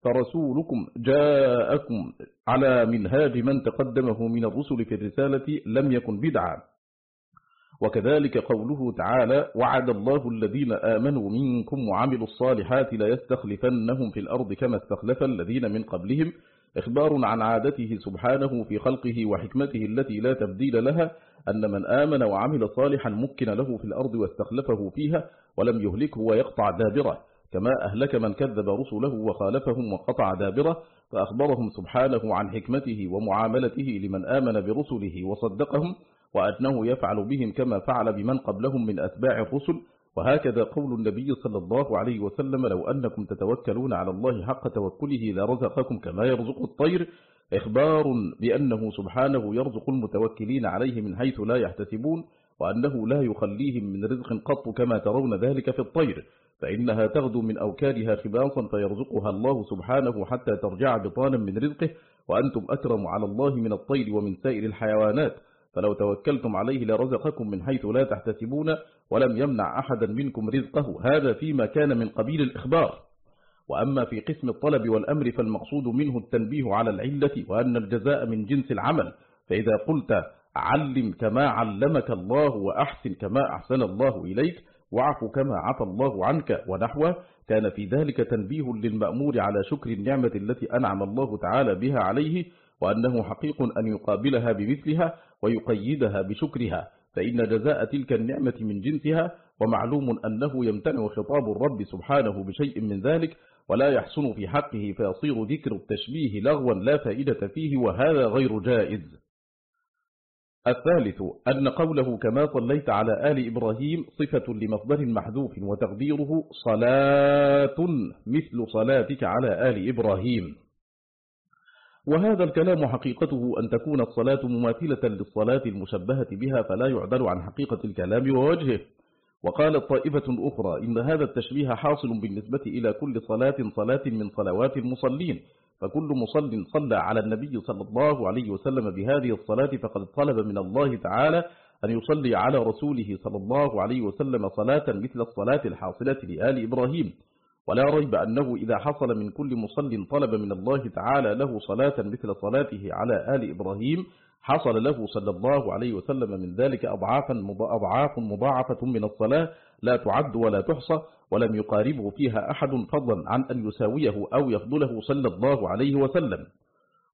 فرسولكم جاءكم على منهاج من تقدمه من الرسل في الرسالة لم يكن بدعا. وكذلك قوله تعالى وعد الله الذين آمنوا منكم وعملوا الصالحات ليستخلفنهم في الأرض كما استخلف الذين من قبلهم. إخبار عن عادته سبحانه في خلقه وحكمته التي لا تبديل لها أن من آمن وعمل صالحا مكن له في الأرض واستخلفه فيها ولم يهلكه ويقطع دابره. كما أهلك من كذب رسله وخالفهم وقطع دابره. فأخبرهم سبحانه عن حكمته ومعاملته لمن آمن برسله وصدقهم. وأنه يفعل بهم كما فعل بمن قبلهم من أتباع الرسل. وهكذا قول النبي صلى الله عليه وسلم لو أنكم تتوكلون على الله حق توكله لرزقكم كما يرزق الطير. إخبار بأنه سبحانه يرزق المتوكلين عليه من حيث لا يحتسبون وأنه لا يخليهم من رزق قط كما ترون ذلك في الطير. فإنها تغدو من أوكادها خباصا فيرزقها الله سبحانه حتى ترجع بطانا من رزقه. وأنتم أكرم على الله من الطير ومن سائر الحيوانات. فلو توكلتم عليه لرزقكم من حيث لا تحتسبون ولم يمنع أحدا منكم رزقه. هذا فيما كان من قبيل الإخبار. وأما في قسم الطلب والأمر فالمقصود منه التنبيه على العلة وأن الجزاء من جنس العمل. فإذا قلت علم كما علمك الله وأحسن كما أحسن الله إليك وعف كما عفى الله عنك ونحوه كان في ذلك تنبيه للمأمور على شكر النعمة التي أنعم الله تعالى بها عليه وأنه حقيق أن يقابلها بمثلها ويقيدها بشكرها فإن جزاء تلك النعمة من جنسها ومعلوم أنه يمتنع خطاب الرب سبحانه بشيء من ذلك ولا يحسن في حقه فيصير ذكر التشبيه لغوا لا فائدة فيه وهذا غير جائز. الثالث أن قوله كما صليت على آل إبراهيم صفة لمصدر محذوف وتقديره صلاة مثل صلاتك على آل إبراهيم. وهذا الكلام حقيقته أن تكون الصلاة مماثلة للصلاة المشبهة بها فلا يعدل عن حقيقة الكلام ووجهه. وقالت طائفة أخرى إن هذا التشبيه حاصل بالنسبة إلى كل صلاة صلاة من صلوات المصلين فكل مصل صلى على النبي صلى الله عليه وسلم بهذه الصلاة فقد طلب من الله تعالى أن يصلي على رسوله صلى الله عليه وسلم صلاة مثل الصلاة الحاصلة لآل إبراهيم. ولا ريب أنه إذا حصل من كل مصل طلب من الله تعالى له صلاة مثل صلاته على آل إبراهيم حصل له صلى الله عليه وسلم من ذلك أضعافا أضعاف مضاعفة من الصلاة لا تعد ولا تحصى ولم يقاربه فيها أحد فضلا عن أن يساويه أو يفضله صلى الله عليه وسلم.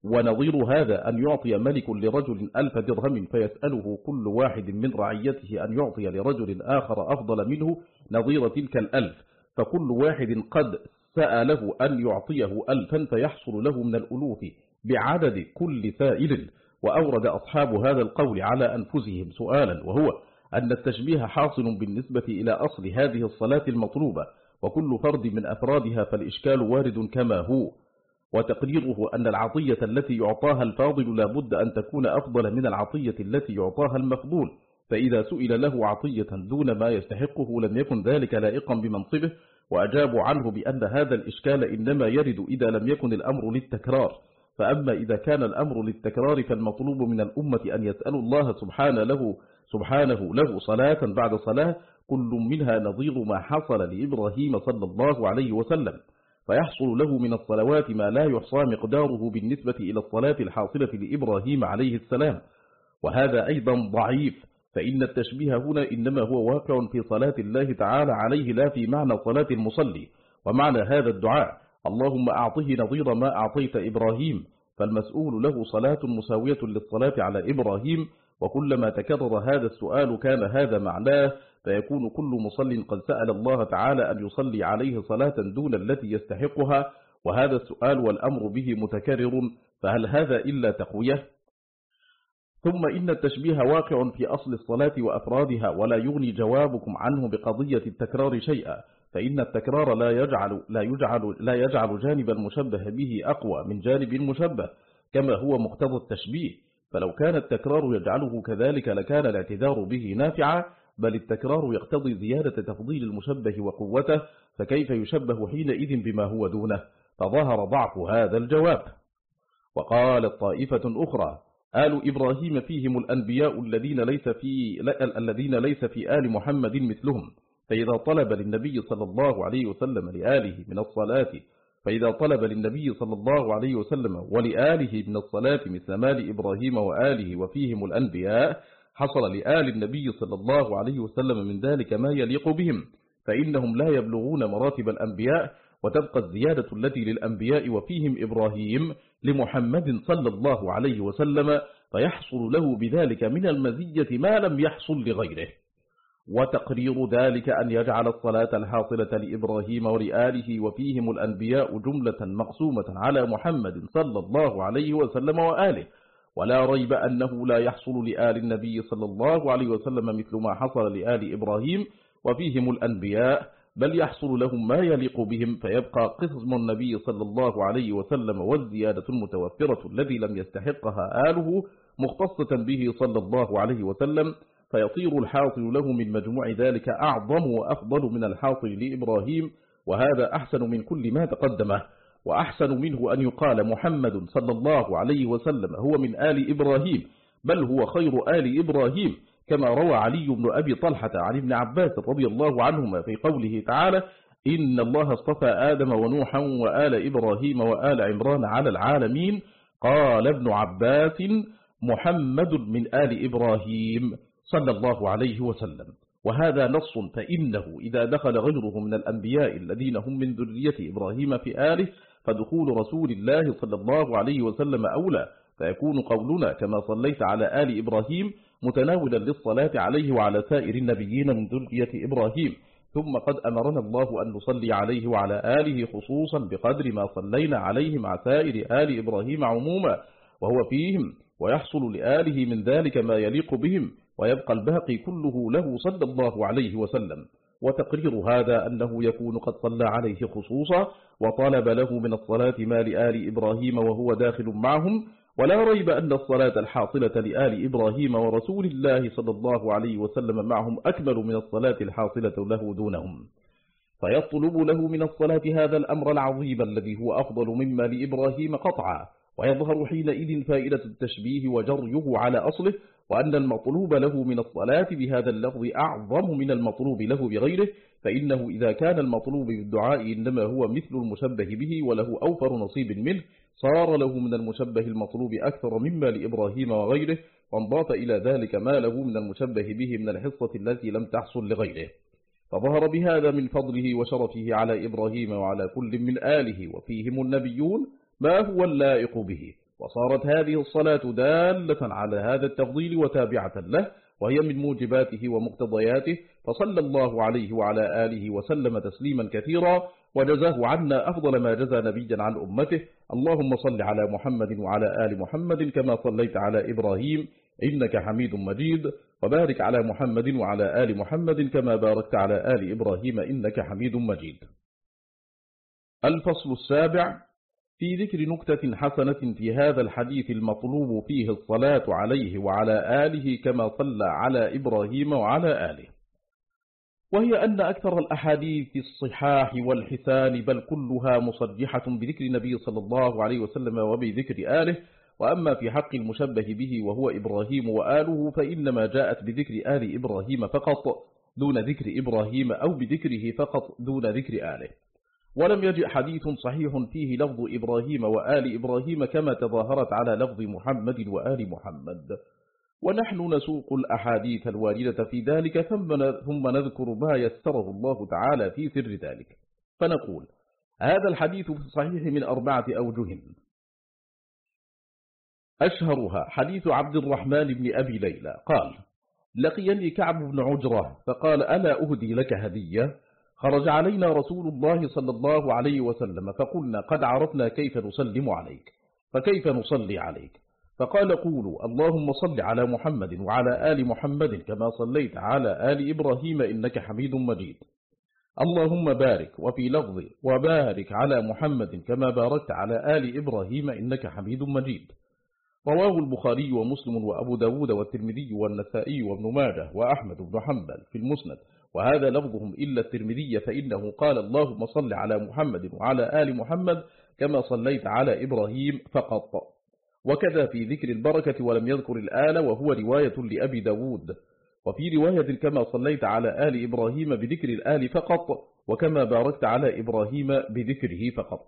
ونظير هذا أن يعطي ملك لرجل ألف درهم فيسأله كل واحد من رعيته أن يعطي لرجل آخر أفضل منه نظير تلك الألف. فكل واحد قد سأله أن يعطيه ألفا فيحصل له من الألوف بعدد كل سائل وأورد أصحاب هذا القول على أنفسهم سؤالا وهو أن التشبيه حاصل بالنسبة إلى أصل هذه الصلاة المطلوبة وكل فرد من أفرادها فالإشكال وارد كما هو. وتقريره أن العطية التي يعطاها الفاضل لابد أن تكون أفضل من العطية التي يعطاها المفضول. فإذا سئل له عطية دون ما يستحقه لم يكن ذلك لائقا بمنصبه وأجابوا عنه بأن هذا الإشكال إنما يرد إذا لم يكن الأمر للتكرار. فأما إذا كان الأمر للتكرار فالمطلوب من الأمة أن يسأل الله سبحانه له, سبحانه له صلاة بعد صلاة كل منها نظير ما حصل لإبراهيم صلى الله عليه وسلم. فيحصل له من الصلوات ما لا يحصى مقداره بالنسبة إلى الصلاة الحاصلة لإبراهيم عليه السلام. وهذا أيضا ضعيف. فإن التشبيه هنا إنما هو واقع في صلاة الله تعالى عليه لا في معنى صلاة المصلي ومعنى هذا الدعاء اللهم أعطه نظير ما أعطيت إبراهيم فالمسؤول له صلاة مساوية للصلاة على إبراهيم وكلما تكرر هذا السؤال كان هذا معناه فيكون كل مصل قد سأل الله تعالى أن يصلي عليه صلاة دون التي يستحقها وهذا السؤال والأمر به متكرر فهل هذا إلا تقوية؟ ثم إن التشبيه واقع في أصل الصلاة وأفرادها ولا يغني جوابكم عنه بقضية التكرار شيئا فإن التكرار لا يجعل, لا يجعل, لا يجعل جانب المشبه به أقوى من جانب المشبه كما هو مقتضى التشبيه. فلو كان التكرار يجعله كذلك لكان الاعتذار به نافعا بل التكرار يقتضي زيادة تفضيل المشبه وقوته فكيف يشبه حينئذ بما هو دونه؟ فظهر ضعف هذا الجواب. وقالت طائفة أخرى آل إبراهيم فيهم الأنبياء الذين ليس في الذين ليس في آل محمد مثلهم. فإذا طلب للنبي صلى الله عليه وسلم لآله من الصلاة فإذا طلب للنبي صلى الله عليه وسلم ولآله من الصلاة مثل مال إبراهيم وآله وفيهم الأنبياء حصل لآل النبي صلى الله عليه وسلم من ذلك ما يليق بهم. فإنهم لا يبلغون مراتب الأنبياء وتبقى الزيادة التي للأنبياء وفيهم إبراهيم لمحمد صلى الله عليه وسلم فيحصل له بذلك من المزية ما لم يحصل لغيره. وتقرير ذلك أن يجعل الصلاة الحاصلة لإبراهيم ولآله وفيهم الأنبياء جملة مقسومة على محمد صلى الله عليه وسلم وآله. ولا ريب أنه لا يحصل لآل النبي صلى الله عليه وسلم مثل ما حصل لآل إبراهيم وفيهم الأنبياء بل يحصل لهم ما يليق بهم فيبقى قسم النبي صلى الله عليه وسلم والزيادة المتوفرة الذي لم يستحقها آله مختصة به صلى الله عليه وسلم فيطير الحاصل له من مجموع ذلك أعظم وأفضل من الحاصل لإبراهيم وهذا أحسن من كل ما تقدمه وأحسن منه أن يقال محمد صلى الله عليه وسلم هو من آل إبراهيم بل هو خير آل إبراهيم كما روى علي بن أبي طلحة عن ابن عباس رضي الله عنهما في قوله تعالى إن الله اصطفى آدم ونوحا وآل إبراهيم وآل عمران على العالمين. قال ابن عباس محمد من آل إبراهيم صلى الله عليه وسلم. وهذا نص فإنه إذا دخل غيره من الأنبياء الذين هم من ذرية إبراهيم في آله فدخول رسول الله صلى الله عليه وسلم أولى. فيكون قولنا كما صليت على آل إبراهيم متناولا للصلاة عليه وعلى سائر النبيين من ذرية إبراهيم. ثم قد أمرنا الله أن نصلي عليه وعلى آله خصوصا بقدر ما صلينا عليه مع سائر آل إبراهيم عموما وهو فيهم ويحصل لآله من ذلك ما يليق بهم ويبقى الباقي كله له صلى الله عليه وسلم. وتقرير هذا أنه يكون قد صلى عليه خصوصا وطلب له من الصلاة ما لآل إبراهيم وهو داخل معهم ولا ريب أن الصلاة الحاصلة لآل إبراهيم ورسول الله صلى الله عليه وسلم معهم أكمل من الصلاة الحاصلة له دونهم. فيطلب له من الصلاة هذا الأمر العظيم الذي هو أفضل مما لإبراهيم قطعا ويظهر حينئذ فائدة التشبيه وجريه على أصله وأن المطلوب له من الصلاة بهذا اللفظ أعظم من المطلوب له بغيره فإنه إذا كان المطلوب بالدعاء إنما هو مثل المشبه به وله أوفر نصيب منه صار له من المشبه المطلوب أكثر مما لإبراهيم وغيره وانضاف إلى ذلك ما له من المشبه به من الحصة التي لم تحصل لغيره. فظهر بهذا من فضله وشرفه على إبراهيم وعلى كل من آله وفيهم النبيون ما هو اللائق به. وصارت هذه الصلاة دالة على هذا التفضيل وتابعة له وهي من موجباته ومقتضياته فصلى الله عليه وعلى آله وسلم تسليما كثيرا وجزاه عنا أفضل ما جزى نبيا عن أمته. اللهم صل على محمد وعلى آل محمد كما صليت على إبراهيم إنك حميد مجيد. وبارك على محمد وعلى آل محمد كما باركت على آل إبراهيم إنك حميد مجيد. الفصل السابع في ذكر نكتة حسنة في هذا الحديث المطلوب فيه الصلاة عليه وعلى آله كما صلى على إبراهيم وعلى آله. وهي أن أكثر الأحاديث الصحاح والحسان بل كلها مصرحة بذكر النبي صلى الله عليه وسلم وبذكر آله وأما في حق المشبه به وهو إبراهيم وآله فإنما جاءت بذكر آل إبراهيم فقط دون ذكر إبراهيم أو بذكره فقط دون ذكر آله. ولم يجئ حديث صحيح فيه لفظ إبراهيم وآل إبراهيم كما تظاهرت على لفظ محمد وآل محمد. ونحن نسوق الأحاديث الواردة في ذلك ثم نذكر ما يسره الله تعالى في سر ذلك. فنقول هذا الحديث في الصحيح من أربعة أوجه. أشهرها حديث عبد الرحمن بن أبي ليلى. قال لقيني كعب بن عجرة فقال ألا أهدي لك هدية؟ خرج علينا رسول الله صلى الله عليه وسلم فقلنا قد عرفنا كيف نسلم عليك فكيف نصلي عليك؟ فقال قولوا اللهم صل على محمد وعلى آل محمد كما صليت على آل إبراهيم إنك حميد مجيد. اللهم بارك وفي لفظ وبارك على محمد كما باركت على آل إبراهيم إنك حميد مجيد. رواه البخاري ومسلم وأبو داود والترمذي والنسائي وابن ماجه وأحمد بن حنبل في المسند وهذا لفظهم إلا الترمذي فإنه قال اللهم صل على محمد وعلى آل محمد كما صليت على إبراهيم فقط. وكذا في ذكر البركة ولم يذكر الآل وهو رواية لأبي داود. وفي رواية كما صليت على آل إبراهيم بذكر الآل فقط وكما باركت على إبراهيم بذكره فقط.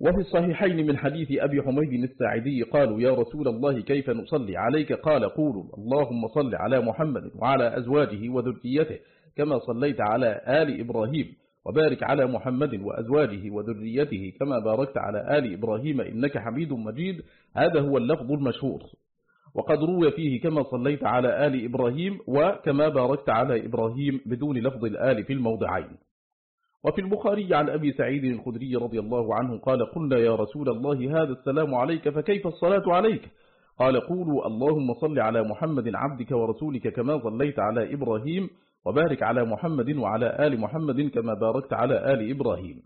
وفي الصحيحين من حديث أبي حميد الساعدي قالوا يا رسول الله كيف نصلي؟ عليك قال قولوا اللهم صل على محمد وعلى أزواجه وذريته كما صليت على آل إبراهيم وبارك على محمد وأزواجه وذريته كما باركت على آل إبراهيم إنك حميد مجيد. هذا هو اللفظ المشهور. وقد روي فيه كما صليت على آل إبراهيم وكما باركت على إبراهيم بدون لفظ الآل في الموضعين. وفي البخاري عن أبي سعيد الخدري رضي الله عنه قال قلنا يا رسول الله هذا السلام عليك فكيف الصلاة عليك؟ قال قولوا اللهم صل على محمد عبدك ورسولك كما صليت على إبراهيم وبارك على محمد وعلى آل محمد كما باركت على آل إبراهيم.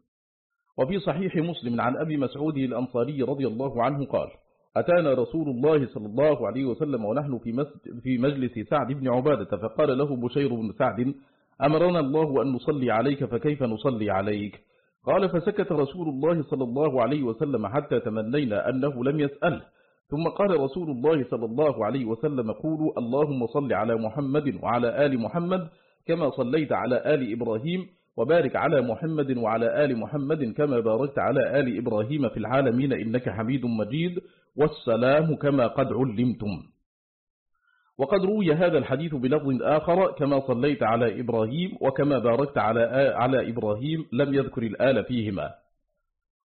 وفي صحيح مسلم عن أبي مسعود الأنصاري رضي الله عنه قال أتانا رسول الله صلى الله عليه وسلم ونحن في, في مجلس سعد بن عبادة فقال له بشير بن سعد أمرنا الله أن نصلي عليك فكيف نصلي عليك؟ قال فسكت رسول الله صلى الله عليه وسلم حتى تمنينا أنه لم يسأله ثم قال رسول الله صلى الله عليه وسلم قولوا اللهم صل على محمد وعلى آل محمد كما صليت على آل إبراهيم وبارك على محمد وعلى آل محمد كما باركت على آل إبراهيم في العالمين إنك حميد مجيد والسلام كما قد علمتم. وقد روي هذا الحديث بلفظ آخر كما صليت على إبراهيم وكما باركت على على إبراهيم لم يذكر الآل فيهما.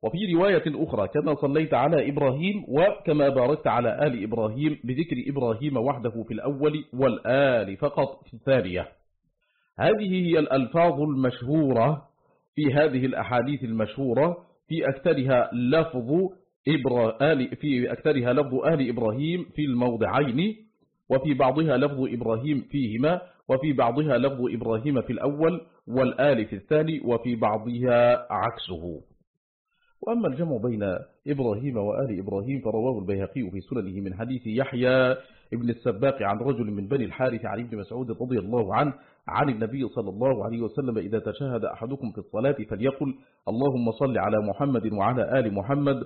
وفي رواية أخرى كما صليت على إبراهيم وكما باركت على آل إبراهيم بذكر إبراهيم وحده في الأول والآل فقط في الثانية. هذه هي الألفاظ المشهورة في هذه الأحاديث المشهورة في أكثرها لفظ آل في أكثرها لفظ آل إبراهيم في الموضعين. وفي بعضها لفظ إبراهيم فيهما وفي بعضها لفظ إبراهيم في الأول والآل في الثاني وفي بعضها عكسه. وأما الجمع بين إبراهيم وآل إبراهيم فرواه البيهقي في سننه من حديث يحيى ابن السباق عن رجل من بني الحارث عن ابن مسعود رضي الله عنه عن النبي صلى الله عليه وسلم إذا تشهد أحدكم في الصلاة فليقل اللهم صل على محمد وعلى آل محمد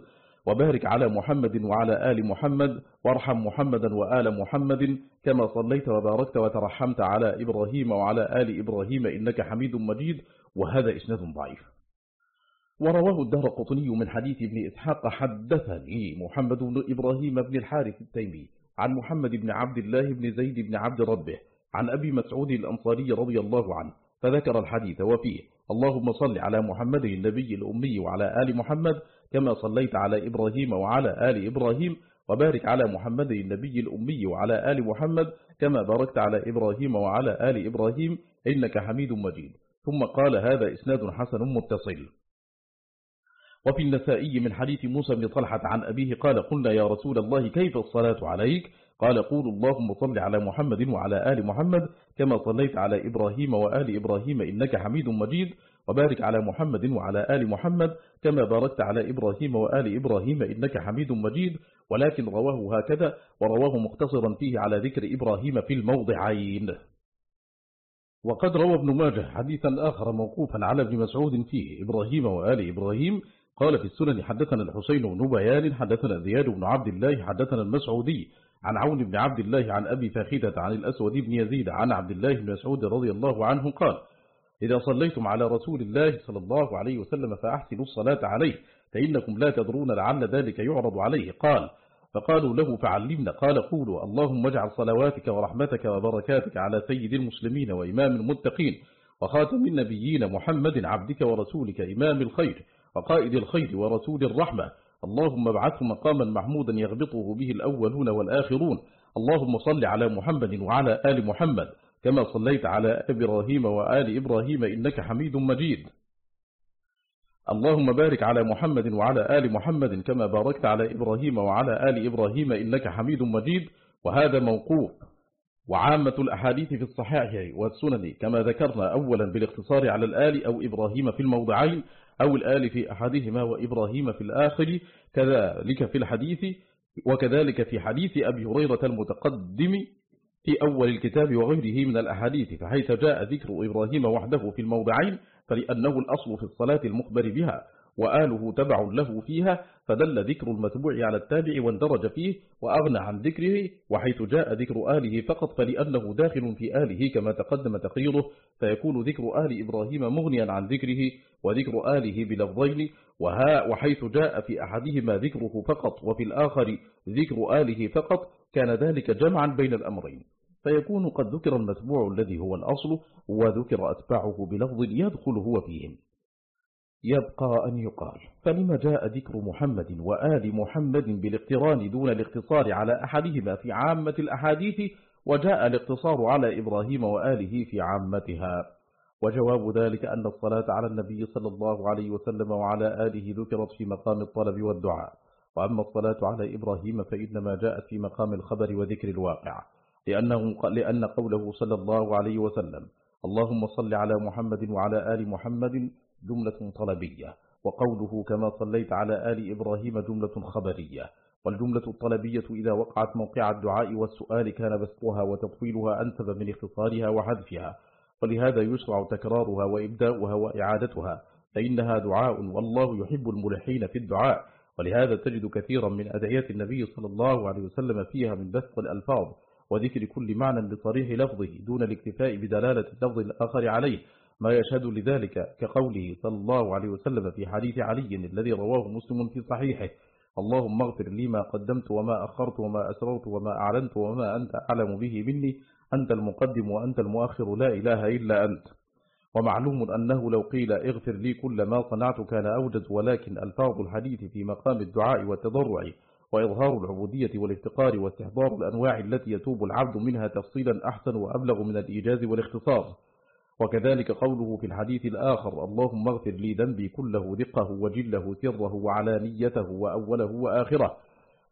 وبارك على محمد وعلى آل محمد وارحم محمدا وآل محمد كما صليت وباركت وترحمت على إبراهيم وعلى آل إبراهيم إنك حميد مجيد. وهذا إسناد ضعيف. ورواه الدار قطني من حديث ابن إسحاق حدثني محمد بن إبراهيم بن الحارث التيمي عن محمد بن عبد الله بن زيد بن عبد ربه عن أبي مسعود الأنصاري رضي الله عنه فذكر الحديث وفيه اللهم صل على محمد النبي الأمي وعلى آل محمد كما صليت على إبراهيم وعلى آل إبراهيم وبارك على محمد النبي الأمي وعلى آل محمد كما باركت على إبراهيم وعلى آل إبراهيم إنك حميد مجيد. ثم قال هذا إسناد حسن متصل. وفي النسائي من حديث موسى بن طلحة عن أبيه قال قلنا يا رسول الله كيف الصلاة عليك؟ قال قول اللهم صل على محمد وعلى آل محمد كما صليت على إبراهيم وآل إبراهيم إنك حميد مجيد. وبارك على محمد وعلى آل محمد كما باركت على إبراهيم وآل إبراهيم إنك حميد مجيد. ولكن رواه هكذا ورواه مختصرا فيه على ذكر إبراهيم في الموضعين. وقد روى ابن ماجه حديثا آخر موقوفا على ابن مسعود فيه إبراهيم وآل إبراهيم. قال في السنن حدثنا الحسين بن بيان حدثنا زياد بن عبد الله حدثنا المسعودي عن عون بن عبد الله عن أبي فاخدة عن الأسود بن يزيد عن عبد الله بن مسعود رضي الله عنه قال إذا صليتم على رسول الله صلى الله عليه وسلم فأحسنوا الصلاة عليه فإنكم لا تدرون لعل ذلك يعرض عليه. قال فقالوا له فعلمنا. قال قولوا اللهم اجعل صلواتك ورحمتك وبركاتك على سيد المسلمين وإمام المتقين وخاتم النبيين محمد عبدك ورسولك إمام الخير وقائد الخير ورسول الرحمة. اللهم ابعثه مقاما محمودا يغبطه به الأولون والآخرون. اللهم صل على محمد وعلى آل محمد. كما صليت على إبراهيم وآل إبراهيم إنك حميد مجيد. اللهم بارك على محمد وعلى آل محمد كما باركت على إبراهيم وعلى آل إبراهيم إنك حميد مجيد. وهذا موقوف وعامة الأحاديث في الصحيح والسنن كما ذكرنا أولا بالاختصار على الآل أو إبراهيم في الموضعين أو الآل في أحدهما وإبراهيم في الآخر كذلك في الحديث وكذلك في حديث أبي هريرة المتقدم في أول الكتاب وغيره من الأحاديث فحيث جاء ذكر إبراهيم وحده في الموضعين فلأنه الأصل في الصلاة المخبر بها وآله تبع له فيها فدل ذكر المتبوع على التابع واندرج فيه وأغنى عن ذكره وحيث جاء ذكر آله فقط فلأنه داخل في آله كما تقدم تقريره فيكون ذكر آل إبراهيم مغنيا عن ذكره وذكر آله بلفظين وحيث جاء في أحدهما ذكره فقط وفي الآخر ذكر آله فقط كان ذلك جمعا بين الأمرين. فيكون قد ذكر المتبوع الذي هو الأصل وذكر أتباعه بلفظ يدخل هو فيهم. يبقى أن يقال فلما جاء ذكر محمد وآل محمد بالاقتران دون الاقتصار على أحدهما في عامة الأحاديث وجاء الاقتصار على إبراهيم وآله في عامتها. وجواب ذلك أن الصلاة على النبي صلى الله عليه وسلم وعلى آله ذكرت في مقام الطلب والدعاء. وأما الصلاة على إبراهيم فإنما جاءت في مقام الخبر وذكر الواقع لأنه لأن قوله صلى الله عليه وسلم اللهم صل على محمد وعلى آل محمد جملة طلبية وقوله كما صليت على آل إبراهيم جملة خبرية والجملة الطلبية إذا وقعت موقع الدعاء والسؤال كان بسطها وتطويلها أنسب من اختصارها وحذفها ولهذا يشرع تكرارها وإبداؤها وإعادتها فإنها دعاء والله يحب الملحين في الدعاء. ولهذا تجد كثيرا من أدعية النبي صلى الله عليه وسلم فيها من بسط الألفاظ وذكر كل معنى بصريح لفظه دون الاكتفاء بدلالة اللفظ الآخر عليه ما يشهد لذلك كقوله صلى الله عليه وسلم في حديث علي الذي رواه مسلم في صحيحه اللهم اغفر لي ما قدمت وما أخرت وما أسررت وما أعلنت وما أنت أعلم به مني أنت المقدم وأنت المؤخر لا إله إلا أنت. ومعلوم أنه لو قيل اغفر لي كل ما صنعت كان أوجز ولكن ألفاظ الحديث في مقام الدعاء والتضرع وإظهار العبودية والافتقار واستحضار الأنواع التي يتوب العبد منها تفصيلا أحسن وأبلغ من الإيجاز والاختصار. وكذلك قوله في الحديث الآخر اللهم اغفر لي ذنبي كله دقه وجله سره وعلانيته وأوله وآخره.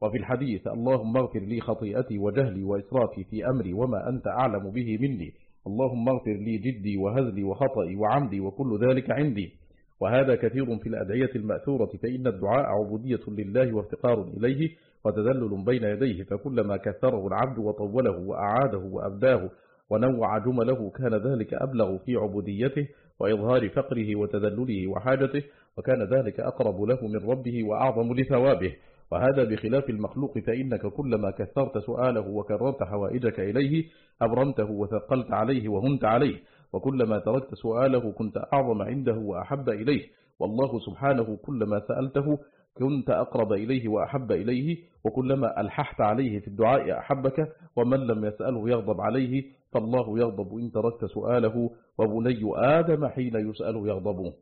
وفي الحديث اللهم اغفر لي خطيئتي وجهلي وإسرافي في أمري وما أنت أعلم به مني. اللهم اغفر لي جدي وهزلي وخطئي وعمدي وكل ذلك عندي. وهذا كثير في الأدعية المأثورة فإن الدعاء عبودية لله وافتقار إليه وتذلل بين يديه فكلما كثره العبد وطوله وأعاده وأبداه ونوع جمله كان ذلك أبلغ في عبوديته وإظهار فقره وتذلله وحاجته وكان ذلك أقرب له من ربه وأعظم لثوابه. وهذا بخلاف المخلوق فإنك كلما كثرت سؤاله وكررت حوائجك إليه أبرمته وثقلت عليه وهنت عليه. وكلما تركت سؤاله كنت أعظم عنده وأحب إليه. والله سبحانه كلما سألته كنت أقرب إليه وأحب إليه. وكلما ألححت عليه في الدعاء أحبك ومن لم يسأله يغضب عليه. فالله يغضب إن تركت سؤاله وبني آدم حين يسأل يغضب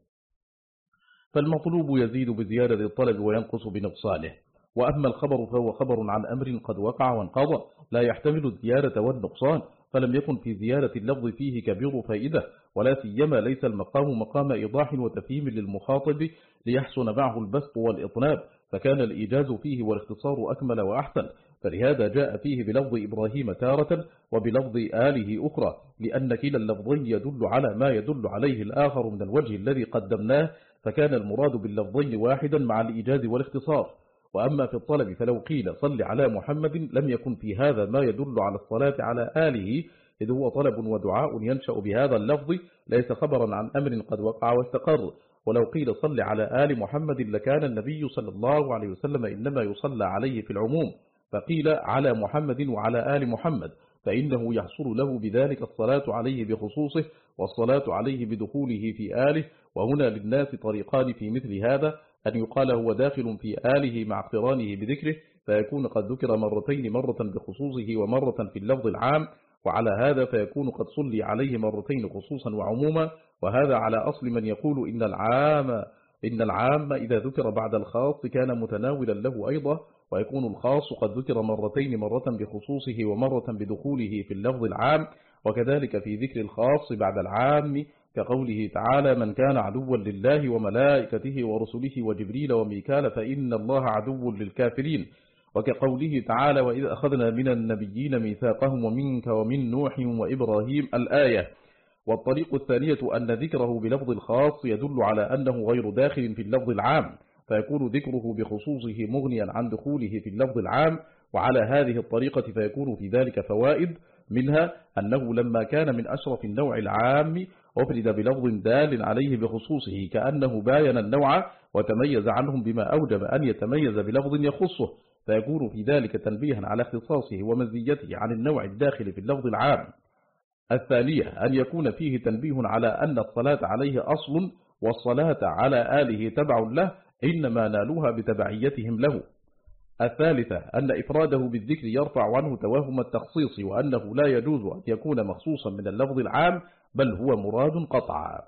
فالمطلوب يزيد بزيادة الطلب وينقص بنقصانه. وأما الخبر فهو خبر عن أمر قد وقع وانقضى لا يحتمل الزيادة والنقصان فلم يكن في زيادة اللفظ فيه كبير فائدة ولا سيما ليس المقام مقام إيضاح وتفهيم للمخاطب ليحسن معه البسط والإطناب فكان الإيجاز فيه والاختصار أكمل وأحسن فلهذا جاء فيه بلفظ إبراهيم تارة وبلفظ آله أخرى لأن كلا اللفظين يدل على ما يدل عليه الآخر من الوجه الذي قدمناه فكان المراد باللفظين واحدا مع الإيجاز والاختصار. وأما في الطلب فلو قيل صل على محمد لم يكن في هذا ما يدل على الصلاة على آله إذ هو طلب ودعاء ينشأ بهذا اللفظ ليس خبرا عن أمر قد وقع واستقر. ولو قيل صل على آل محمد لكان النبي صلى الله عليه وسلم إنما يصلى عليه في العموم فقيل على محمد وعلى آل محمد فإنه يحصل له بذلك الصلاة عليه بخصوصه والصلاة عليه بدخوله في آله وهنا للناس طريقان في مثل هذا أن يقال هو داخل في آله مع اقترانه بذكره فيكون قد ذكر مرتين مرة بخصوصه ومرة في اللفظ العام وعلى هذا فيكون قد صلي عليه مرتين خصوصا وعموما وهذا على أصل من يقول إن العام إن العام إذا ذكر بعد الخاص كان متناولا له أيضا ويكون الخاص قد ذكر مرتين مرة بخصوصه ومرة بدخوله في اللفظ العام وكذلك في ذكر الخاص بعد العام كقوله تعالى من كان عدوا لله وملائكته ورسله وجبريل وميكال فإن الله عدو للكافرين. وكقوله تعالى وإذ أخذنا من النبيين ميثاقهم ومنك ومن نوح وإبراهيم الآية. والطريق الثانية أن ذكره بلفظ الخاص يدل على أنه غير داخل في اللفظ العام. فيكون ذكره بخصوصه مغنيا عن دخوله في اللفظ العام وعلى هذه الطريقة فيكون في ذلك فوائد منها أنه لما كان من أشرف النوع العام أفرد بلفظ دال عليه بخصوصه كأنه باين النوع وتميز عنهم بما أوجب أن يتميز بلفظ يخصه. فيكون في ذلك تنبيها على اختصاصه ومزيته عن النوع الداخل في اللفظ العام. الثانية أن يكون فيه تنبيه على أن الصلاة عليه أصل والصلاة على آله تبع له إنما نالوها بتبعيتهم له. الثالثة أن إفراده بالذكر يرفع عنه توهم التخصيص وأنه لا يجوز أن يكون مخصوصا من اللفظ العام بل هو مراد قطعا.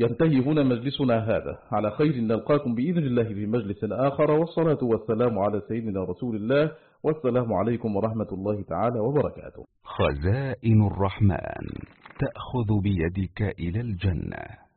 ينتهي هنا مجلسنا هذا. على خير نلقاكم بإذن الله في مجلس آخر. والصلاة والسلام على سيدنا رسول الله. والسلام عليكم ورحمة الله تعالى وبركاته. خزائن الرحمن تأخذ بيدك إلى الجنة.